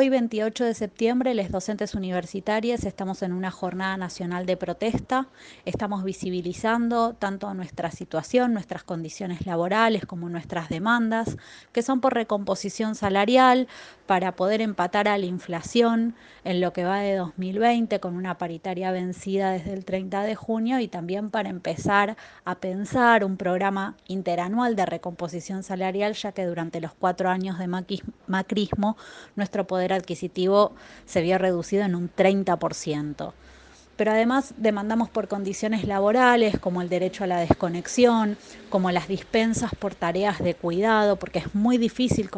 Hoy, 28 de septiembre, los docentes universitarios estamos en una jornada nacional de protesta. Estamos visibilizando tanto nuestra situación, nuestras condiciones laborales como nuestras demandas, que son por recomposición salarial, para poder empatar a la inflación en lo que va de 2020 con una paritaria vencida desde el 30 de junio y también para empezar a pensar un programa interanual de recomposición salarial, ya que durante los cuatro años de macrismo nuestro poder adquisitivo se vio reducido en un 30% pero además demandamos por condiciones laborales como el derecho a la desconexión, como las dispensas por tareas de cuidado, porque es muy difícil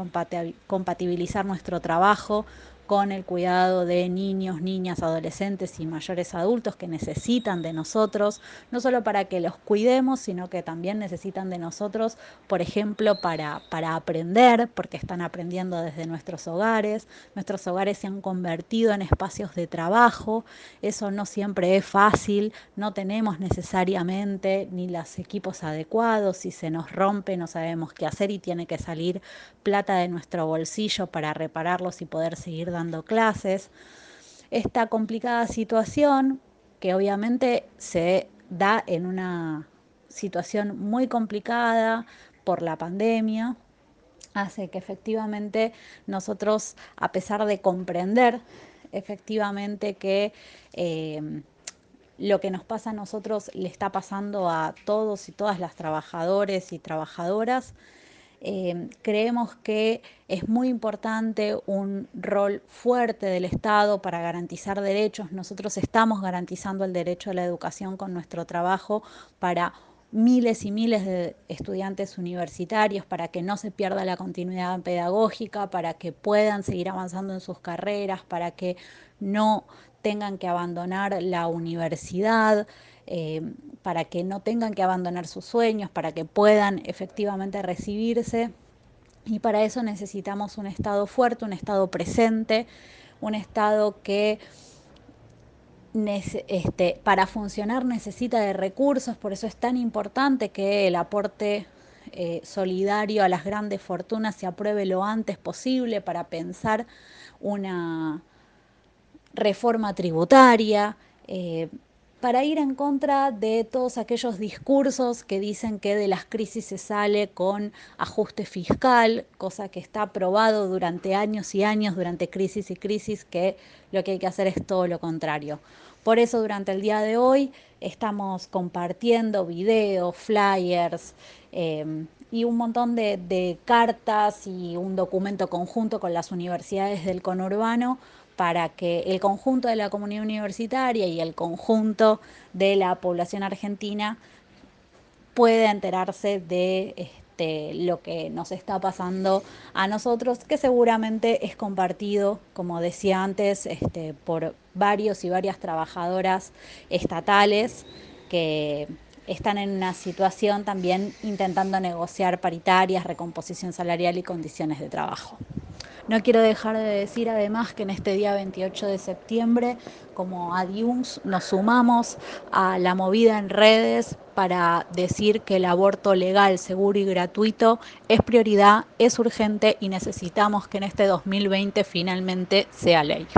compatibilizar nuestro trabajo con el cuidado de niños, niñas, adolescentes y mayores adultos que necesitan de nosotros, no solo para que los cuidemos, sino que también necesitan de nosotros, por ejemplo, para, para aprender, porque están aprendiendo desde nuestros hogares. Nuestros hogares se han convertido en espacios de trabajo, eso no siempre es fácil, no tenemos necesariamente ni los equipos adecuados, si se nos rompe no sabemos qué hacer y tiene que salir plata de nuestro bolsillo para repararlos y poder seguir dando clases. Esta complicada situación, que obviamente se da en una situación muy complicada por la pandemia, hace que efectivamente nosotros, a pesar de comprender efectivamente que eh, lo que nos pasa a nosotros le está pasando a todos y todas las trabajadores y trabajadoras, Em, creemos que es muy importante un rol fuerte del Estado para garantizar derechos. Nosotros estamos garantizando el derecho a la educación con nuestro trabajo para miles y miles de estudiantes universitarios para que no se pierda la continuidad pedagógica, para que puedan seguir avanzando en sus carreras, para que no tengan que abandonar la universidad. Eh, para que no tengan que abandonar sus sueños, para que puedan efectivamente recibirse. Y para eso necesitamos un Estado fuerte, un Estado presente, un Estado que este, para funcionar necesita de recursos, por eso es tan importante que el aporte eh, solidario a las grandes fortunas se apruebe lo antes posible para pensar una reforma tributaria. Eh, para ir en contra de todos aquellos discursos que dicen que de las crisis se sale con ajuste fiscal, cosa que está probado durante años y años, durante crisis y crisis, que lo que hay que hacer es todo lo contrario. Por eso durante el día de hoy estamos compartiendo videos, flyers eh, y un montón de, cartas y un documento conjunto con las universidades del conurbano para que el conjunto de la comunidad universitaria y el conjunto de la población argentina pueda enterarse de este, lo que nos está pasando a nosotros, que seguramente es compartido, como decía antes, este, por varios y varias trabajadoras estatales que están en una situación también intentando negociar paritarias, recomposición salarial y condiciones de trabajo. No quiero dejar de decir además que en este día 28 de septiembre, como ADIUNS, nos sumamos a la movida en redes para decir que el aborto legal, seguro y gratuito es prioridad, es urgente y necesitamos que en este 2020 finalmente sea ley.